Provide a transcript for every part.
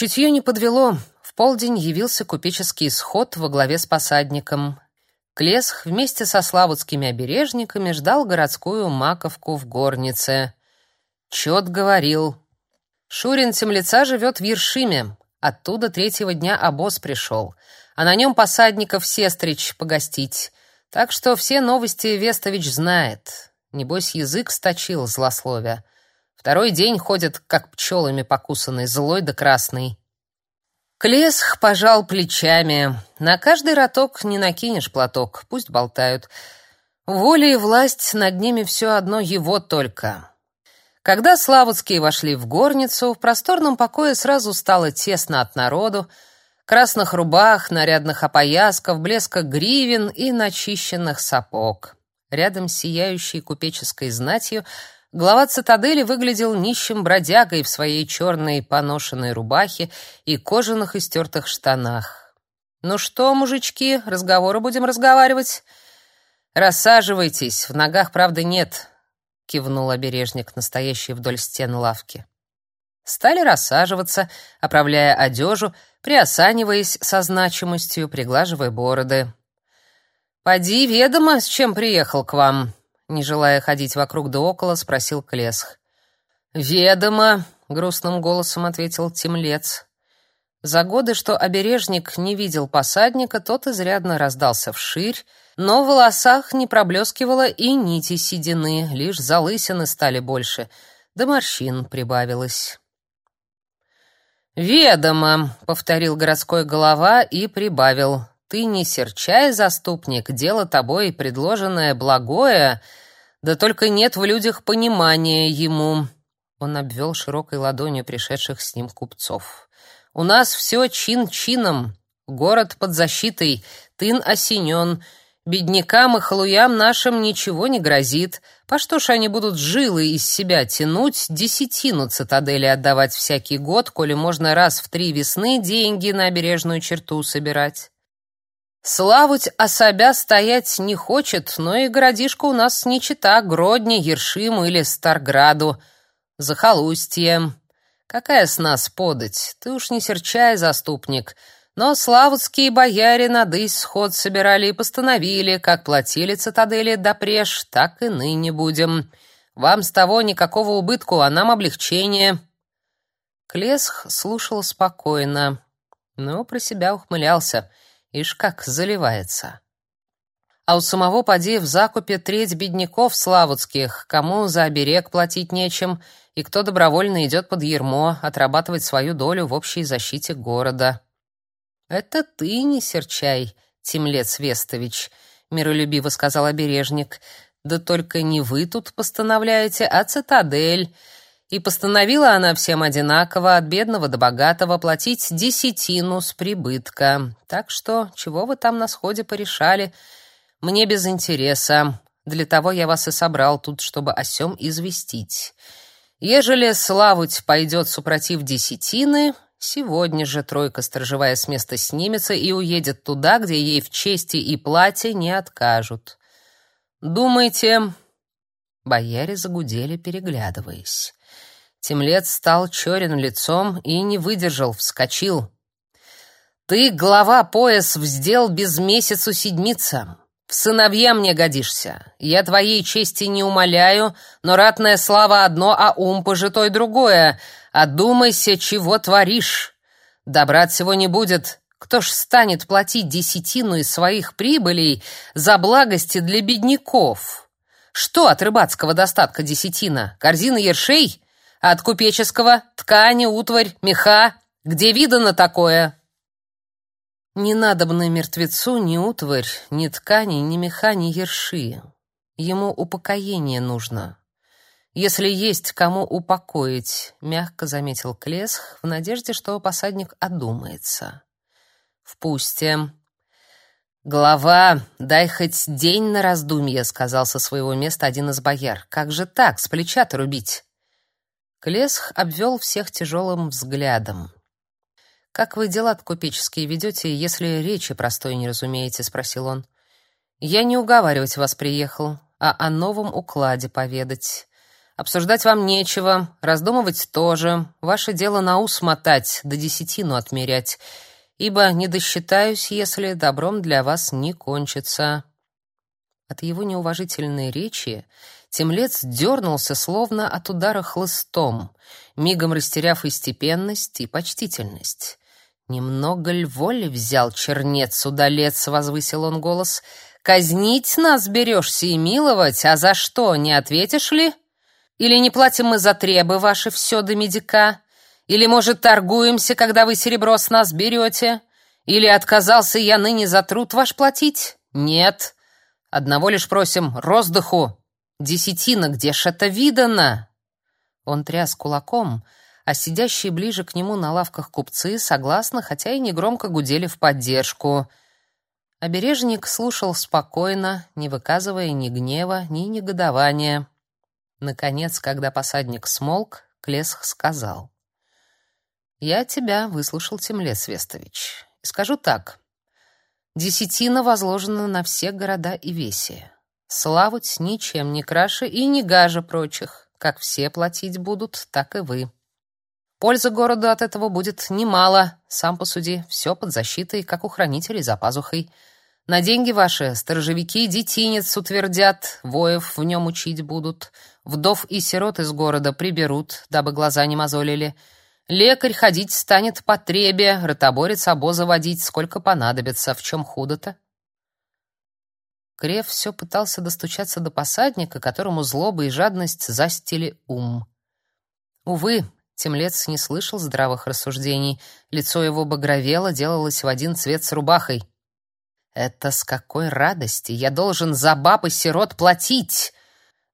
Чутье не подвело. В полдень явился купеческий сход во главе с посадником. Клесх вместе со славутскими обережниками ждал городскую маковку в горнице. Чет говорил. Шурин Темлица живет в Ершиме. Оттуда третьего дня обоз пришел, а на нем посадников сестрич погостить. Так что все новости Вестович знает. Небось, язык сточил злословия. Второй день ходит, как пчелами покусанный, злой да красный. Клесх пожал плечами. На каждый роток не накинешь платок, пусть болтают. Воля и власть над ними все одно его только. Когда Славутские вошли в горницу, в просторном покое сразу стало тесно от народу, красных рубах, нарядных опоясков, блеска гривен и начищенных сапог. Рядом с сияющей купеческой знатью Глава цитадели выглядел нищим бродягой в своей черной поношенной рубахе и кожаных истертых штанах. «Ну что, мужички, разговоры будем разговаривать?» «Рассаживайтесь, в ногах, правда, нет», — кивнул обережник, настоящий вдоль стен лавки. Стали рассаживаться, оправляя одежу, приосаниваясь со значимостью, приглаживая бороды. «Поди, ведомо, с чем приехал к вам», не желая ходить вокруг да около, спросил Клесх. «Ведомо», — грустным голосом ответил Темлец. За годы, что обережник не видел посадника, тот изрядно раздался вширь, но в волосах не проблескивало и нити седины, лишь залысины стали больше, да морщин прибавилось. «Ведомо», — повторил городской голова и прибавил. «Ты не серчай, заступник, дело тобой предложенное благое, да только нет в людях понимания ему. Он обвел широкой ладонью пришедших с ним купцов. У нас все чин-чином. Город под защитой, тын осенен. Беднякам и халуям нашим ничего не грозит. По что ж они будут жилы из себя тянуть, десятину цитадели отдавать всякий год, коли можно раз в три весны деньги на бережную черту собирать? Славуть особя стоять не хочет, но и городишко у нас не чита Гродни, Ершиму или Старграду. Захолустье. Какая с нас подать? Ты уж не серчай, заступник. Но славутские бояре на дысь сход собирали и постановили, как платили цитадели допреж, так и ныне будем. Вам с того никакого убытку, а нам облегчение. Клесх слушал спокойно, но про себя ухмылялся — Ишь как заливается. А у самого поди в закупе треть бедняков славутских, кому за оберег платить нечем, и кто добровольно идет под ермо отрабатывать свою долю в общей защите города. «Это ты не серчай, Тимлец Вестович», — миролюбиво сказал обережник. «Да только не вы тут постановляете, а цитадель». И постановила она всем одинаково, от бедного до богатого, платить десятину с прибытка. Так что, чего вы там на сходе порешали, мне без интереса. Для того я вас и собрал тут, чтобы о сём известить. Ежели Славуть пойдет супротив десятины, сегодня же тройка сторожевая с места снимется и уедет туда, где ей в чести и плате не откажут. Думаете...» Бояре загудели, переглядываясь. Темлец стал черен лицом и не выдержал, вскочил. «Ты, глава пояс, вздел без месяцу седмица. В сыновья мне годишься. Я твоей чести не умоляю, но ратная слава одно, а ум пожитой другое. Одумайся, чего творишь. Добра всего не будет. Кто ж станет платить десятину из своих прибылей за благости для бедняков? Что от рыбацкого достатка десятина? Корзина ершей?» От купеческого ткани, утварь, меха. Где видано такое?» Не надобно мертвецу ни утварь, ни ткани, ни меха, ни ерши. Ему упокоение нужно. Если есть кому упокоить, мягко заметил Клесх, в надежде, что посадник одумается. Впустим. Глава, дай хоть день на раздумье, сказал со своего места один из бояр. Как же так, с плеча-то рубить? Клесх обвел всех тяжелым взглядом. «Как вы дела купеческие ведете, если речи простой не разумеете?» — спросил он. «Я не уговаривать вас приехал, а о новом укладе поведать. Обсуждать вам нечего, раздумывать тоже. Ваше дело на ус мотать, до десятину отмерять, ибо не досчитаюсь, если добром для вас не кончится». От его неуважительной речи темлец дернулся, словно от удара хлыстом, мигом растеряв и степенность, и почтительность. «Немного ль воли взял чернец-удалец?» — возвысил он голос. «Казнить нас берешься и миловать, а за что, не ответишь ли? Или не платим мы за требы ваши все до медика? Или, может, торгуемся, когда вы серебро с нас берете? Или отказался я ныне за труд ваш платить? Нет. Одного лишь просим роздыху. Десятина, где ж это видано?» Он тряс кулаком, а сидящие ближе к нему на лавках купцы согласно, хотя и негромко гудели в поддержку. Обережник слушал спокойно, не выказывая ни гнева, ни негодования. Наконец, когда посадник смолк, Клесх сказал. «Я тебя выслушал, Темлес Вестович. Скажу так. Десятина возложена на все города и веси. Славуть ничем не краше и не гаже прочих. Как все платить будут, так и вы. Польза городу от этого будет немало. Сам посуди, все под защитой, как у хранителей за пазухой. На деньги ваши сторожевики детинец утвердят, воев в нем учить будут, вдов и сирот из города приберут, дабы глаза не мозолили. Лекарь ходить станет по требе, ротоборец обоза водить, сколько понадобится. В чем худо-то? Крев все пытался достучаться до посадника, которому злоба и жадность застили ум. Увы, Темлец не слышал здравых рассуждений. Лицо его багровело, делалось в один цвет с рубахой. «Это с какой радости! Я должен за баб и сирот платить!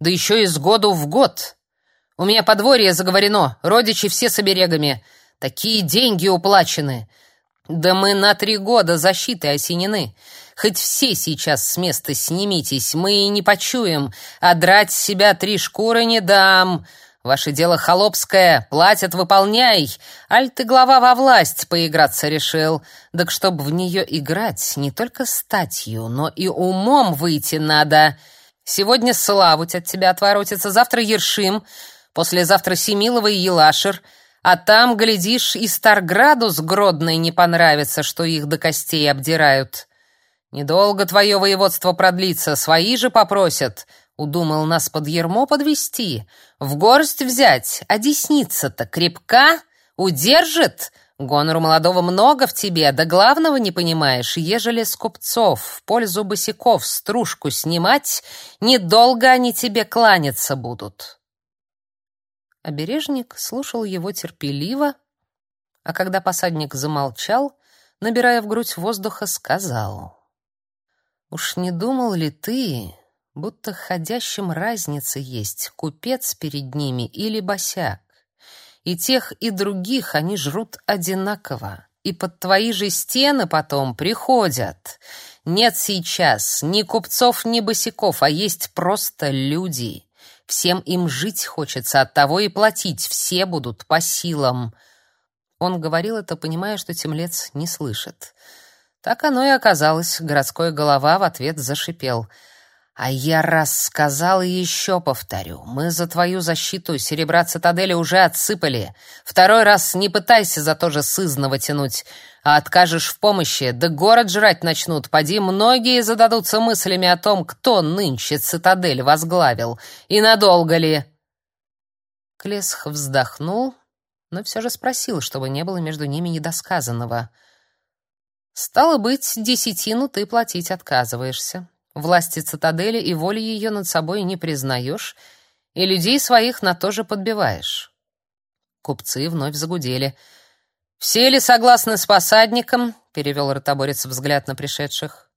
Да еще из года в год! У меня подворье заговорено, родичи все с оберегами. Такие деньги уплачены. Да мы на три года защиты осенены. Хоть все сейчас с места снимитесь, мы и не почуем, а драть с себя три шкуры не дам. Ваше дело холопское, платят выполняй. Аль ты глава во власть поиграться решил. Так чтоб в нее играть, не только статью, но и умом выйти надо. Сегодня Славуть от тебя отворотится, завтра Ершим, Послезавтра Семилова и Елашер, а там, глядишь, и Старграду с Гродной не понравится, что их до костей обдирают. Недолго твое воеводство продлится, свои же попросят. Удумал нас под ермо подвести, в горсть взять, а десница-то крепка, удержит. Гонору молодого много в тебе, да главного не понимаешь, ежели с купцов в пользу босиков стружку снимать, недолго они тебе кланяться будут. Обережник слушал его терпеливо, а когда посадник замолчал, набирая в грудь воздуха, сказал: "Уж не думал ли ты, будто ходящим разница есть, купец перед ними или босяк? И тех, и других они жрут одинаково, и под твои же стены потом приходят. Нет сейчас ни купцов, ни босиков, а есть просто люди. Всем им жить хочется, от того и платить все будут по силам. Он говорил это, понимая, что темлец не слышит. Так оно и оказалось. Городской голова в ответ зашипел — а я раз сказал и еще повторю. Мы за твою защиту серебра цитадели уже отсыпали. Второй раз не пытайся за то же сызново тянуть. А откажешь в помощи, да город жрать начнут. Поди, многие зададутся мыслями о том, кто нынче цитадель возглавил. И надолго ли? Клесх вздохнул, но все же спросил, чтобы не было между ними недосказанного. «Стало быть, десятину ты платить отказываешься. Власти цитадели и воли ее над собой не признаешь, и людей своих на то же подбиваешь. Купцы вновь загудели. «Все ли согласны с посадником?» — перевел ротоборец взгляд на пришедших.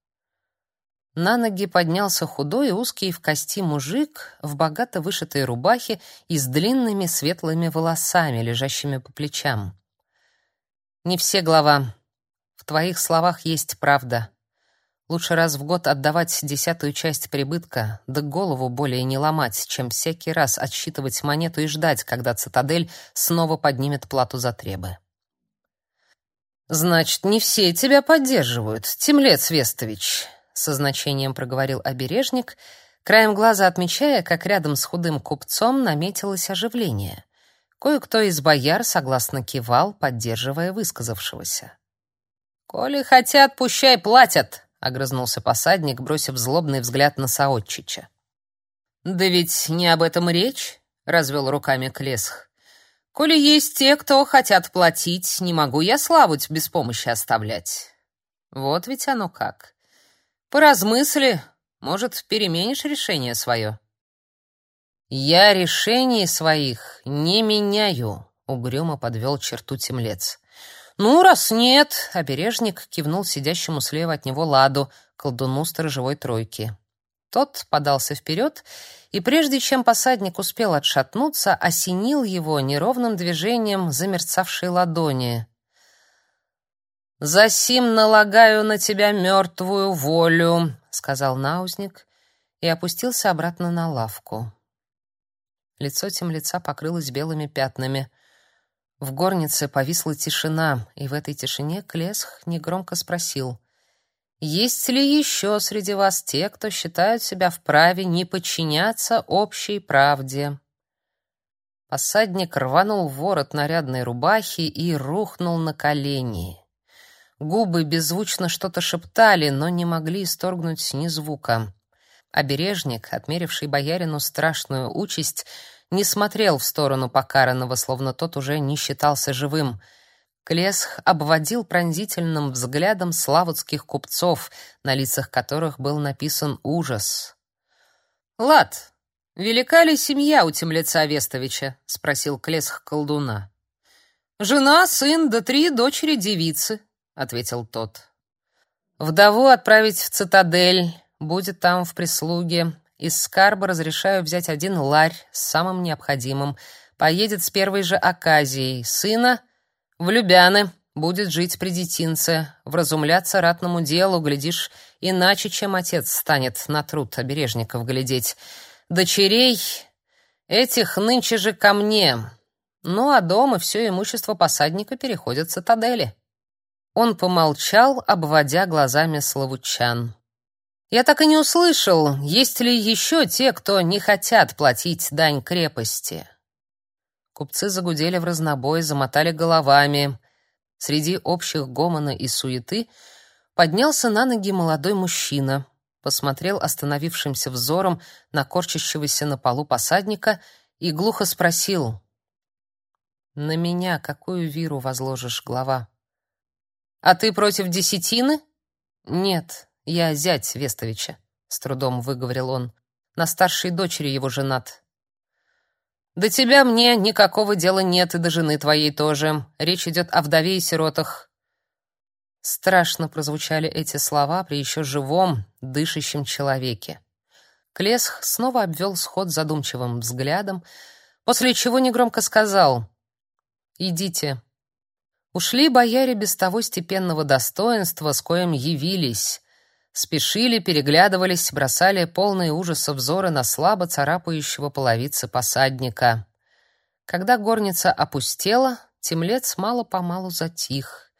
На ноги поднялся худой, узкий в кости мужик в богато вышитой рубахе и с длинными светлыми волосами, лежащими по плечам. «Не все, глава. В твоих словах есть правда. Лучше раз в год отдавать десятую часть прибытка, да голову более не ломать, чем всякий раз отсчитывать монету и ждать, когда цитадель снова поднимет плату за требы. Значит, не все тебя поддерживают, Темлец Вестович, со значением проговорил обережник, краем глаза отмечая, как рядом с худым купцом наметилось оживление. Кое-кто из бояр согласно кивал, поддерживая высказавшегося. «Коли хотят, пущай платят», — огрызнулся посадник, бросив злобный взгляд на Саотчича. «Да ведь не об этом речь», — развел руками Клесх. «Коли есть те, кто хотят платить, не могу я славу без помощи оставлять». Вот ведь оно как. Поразмысли, может, переменишь решение свое. Я решений своих не меняю, угрюмо подвел черту темлец. Ну, раз нет, обережник кивнул сидящему слева от него ладу, колдуну сторожевой тройки. Тот подался вперед, и прежде чем посадник успел отшатнуться, осенил его неровным движением замерцавшей ладони. «Засим налагаю на тебя мертвую волю», — сказал наузник и опустился обратно на лавку. Лицо темлеца покрылось белыми пятнами. В горнице повисла тишина, и в этой тишине Клесх негромко спросил: "Есть ли еще среди вас те, кто считают себя вправе не подчиняться общей правде?" Посадник рванул ворот нарядной рубахи и рухнул на колени. Губы беззвучно что-то шептали, но не могли исторгнуть ни звука. Обережник, отмеривший боярину страшную участь, не смотрел в сторону покаранного, словно тот уже не считался живым. Клесх обводил пронзительным взглядом славутских купцов, на лицах которых был написан ужас. «Лад, велика ли семья у темлеца Вестовича?» — спросил Клесх колдуна. «Жена, сын да три дочери-девицы», ответил тот. Вдову отправить в цитадель, будет там в прислуге. Из скарба разрешаю взять один ларь с самым необходимым. Поедет с первой же оказией. Сына в Любяны, будет жить при детинце, вразумляться ратному делу, глядишь, иначе, чем отец станет на труд обережников глядеть. Дочерей этих нынче же ко мне. Ну, а дом и все имущество посадника переходят в цитадели. Он помолчал, обводя глазами славучан. Я так и не услышал, есть ли еще те, кто не хотят платить дань крепости. Купцы загудели в разнобой, замотали головами. Среди общих гомона и суеты поднялся на ноги молодой мужчина, посмотрел остановившимся взором на корчащегося на полу посадника и глухо спросил: "На меня какую виру возложишь, глава?" А ты против десятины? Нет, я зять Вестовича, с трудом выговорил он. На старшей дочери его женат. До тебя мне никакого дела нет и до жены твоей тоже. Речь идет о вдове и сиротах. Страшно прозвучали эти слова при еще живом, дышащем человеке. Клесх снова обвел сход задумчивым взглядом, после чего негромко сказал: "Идите, Ушли бояре без того степенного достоинства, с коим явились. Спешили, переглядывались, бросали полные ужаса взоры на слабо царапающего половицы посадника. Когда горница опустела, темлец мало-помалу затих.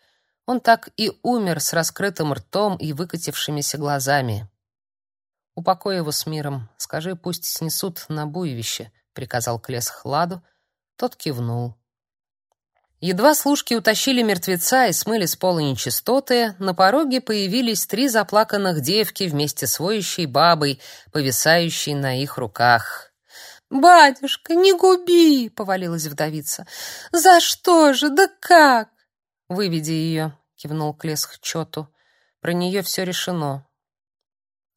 Он так и умер с раскрытым ртом и выкатившимися глазами. «Упокой его с миром, скажи, пусть снесут на буевище», — приказал Клес Хладу. Тот кивнул. Едва служки утащили мертвеца и смыли с пола нечистоты, на пороге появились три заплаканных девки вместе с воющей бабой, повисающей на их руках. «Батюшка, не губи!» — повалилась вдовица. «За что же? Да как?» «Выведи ее», — кивнул Клесх Чоту. «Про нее все решено».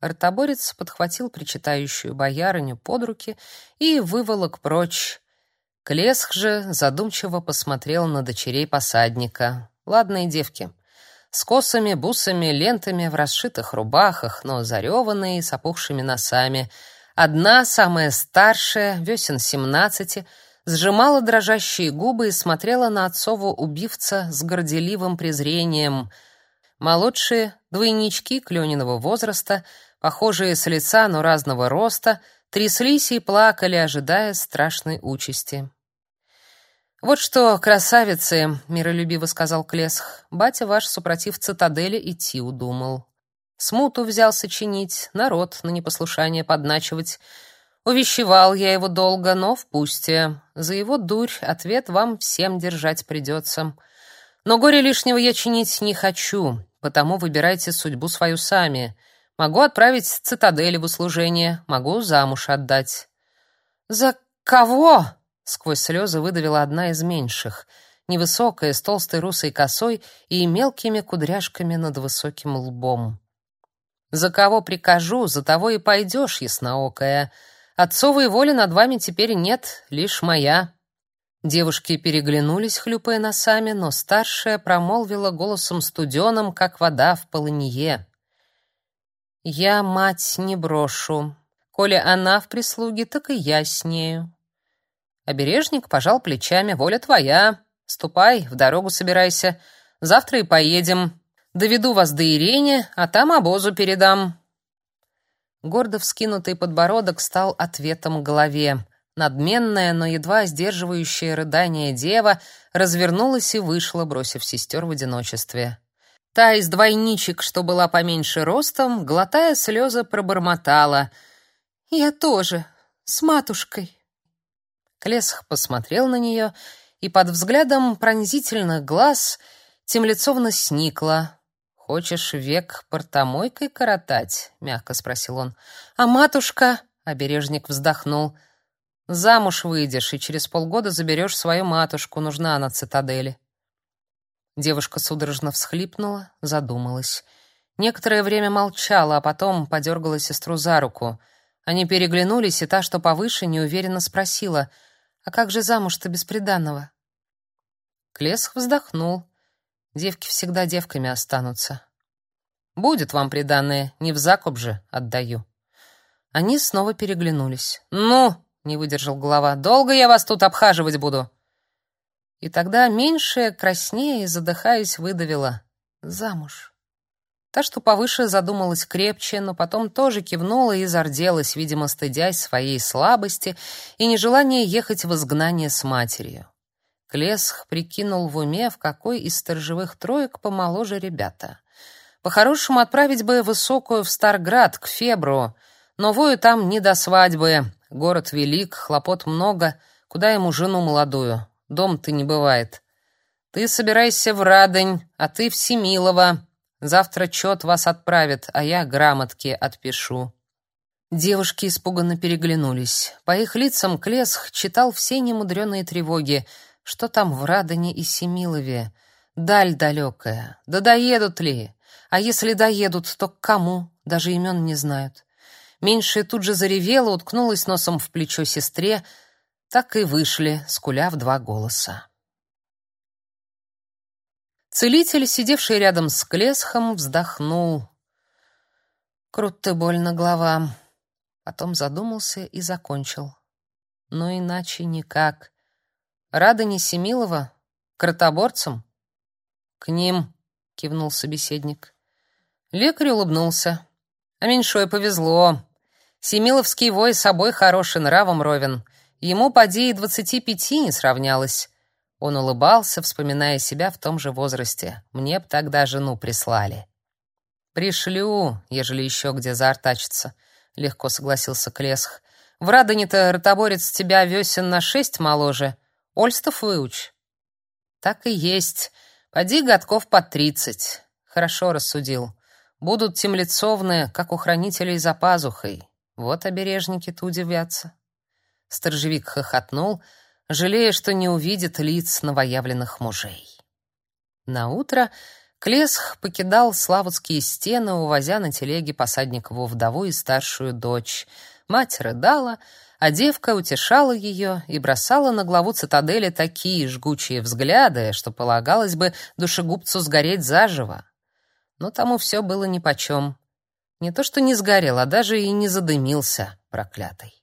Артоборец подхватил причитающую боярыню под руки и выволок прочь, Клесх же задумчиво посмотрел на дочерей посадника. Ладные девки. С косами, бусами, лентами, в расшитых рубахах, но зареванные, с опухшими носами. Одна, самая старшая, весен семнадцати, сжимала дрожащие губы и смотрела на отцову убивца с горделивым презрением. Молодшие, двойнички Клёниного возраста, похожие с лица, но разного роста — тряслись и плакали, ожидая страшной участи. «Вот что, красавицы!» — миролюбиво сказал Клесх. «Батя ваш, супротив цитадели, идти удумал. Смуту взялся чинить, народ на непослушание подначивать. Увещевал я его долго, но в. За его дурь ответ вам всем держать придется. Но горе лишнего я чинить не хочу, потому выбирайте судьбу свою сами. Могу отправить цитадели в услужение, могу замуж отдать. За кого? Сквозь слезы выдавила одна из меньших, невысокая, с толстой русой косой и мелкими кудряшками над высоким лбом. За кого прикажу, за того и пойдешь, ясноокая. Отцовой воли над вами теперь нет, лишь моя. Девушки переглянулись, хлюпая носами, но старшая промолвила голосом студеным, как вода в полынье. «Я мать не брошу. Коли она в прислуге, так и я с нею». Обережник пожал плечами. «Воля твоя. Ступай, в дорогу собирайся. Завтра и поедем. Доведу вас до Ирени, а там обозу передам». Гордо вскинутый подбородок стал ответом голове. Надменная, но едва сдерживающая рыдание дева развернулась и вышла, бросив сестер в одиночестве. Та из двойничек, что была поменьше ростом, глотая слезы, пробормотала. «Я тоже, с матушкой». Клесх посмотрел на нее, и под взглядом пронзительных глаз Темлецовна сникла. «Хочешь век портомойкой коротать?» — мягко спросил он. «А матушка?» — обережник вздохнул. «Замуж выйдешь, и через полгода заберешь свою матушку, нужна она цитадели». Девушка судорожно всхлипнула, задумалась. Некоторое время молчала, а потом подергала сестру за руку. Они переглянулись, и та, что повыше, неуверенно спросила, «А как же замуж-то без приданого?» Клесх вздохнул. Девки всегда девками останутся. Будет вам приданное, не в закуп же отдаю. Они снова переглянулись. Ну, не выдержал глава. Долго я вас тут обхаживать буду. И тогда меньшая, краснее и задыхаясь, выдавила: замуж. Та, что повыше, задумалась крепче, но потом тоже кивнула и зарделась, видимо, стыдясь своей слабости и нежелания ехать в изгнание с матерью. Клесх прикинул в уме, в какой из сторожевых троек помоложе ребята. По-хорошему отправить бы высокую в Старград, к Фебру, но вою там не до свадьбы. Город велик, хлопот много, куда ему жену молодую? Дом-то не бывает. Ты собирайся в Радонь, а ты в Семилово. Завтра чет вас отправят, а я грамотки отпишу. Девушки испуганно переглянулись. По их лицам Клесх читал все немудреные тревоги — что там в Радоне и Семилове? Даль далекая. Да доедут ли? А если доедут, то к кому? Даже имен не знают. Меньшая тут же заревела, уткнулась носом в плечо сестре. Так и вышли, скуля в два голоса. Целитель, сидевший рядом с Клесхом, вздохнул. Круто больно глава. Потом задумался и закончил. Но иначе никак. Рада Несемилова? Кротоборцам? К ним, кивнул собеседник. Лекарь улыбнулся. А меньшой повезло. Семиловский вой собой хороший, нравом ровен. Ему поди и двадцати пяти не сравнялось. Он улыбался, вспоминая себя в том же возрасте. Мне б тогда жену прислали. Пришлю, ежели еще где заортачится, легко согласился Клесх. В Радоне-то ротоборец тебя весен на шесть моложе, Ольстов выуч. Так и есть. Поди годков по тридцать. Хорошо рассудил. Будут темлицовные, как у хранителей за пазухой. Вот обережники-то удивятся. Сторожевик хохотнул, жалея, что не увидит лиц новоявленных мужей. На утро Клесх покидал славутские стены, увозя на телеге посадникову вдову и старшую дочь. Мать рыдала, а девка утешала ее и бросала на главу цитадели такие жгучие взгляды, что полагалось бы душегубцу сгореть заживо. Но тому все было нипочем. Не то что не сгорел, а даже и не задымился, проклятый.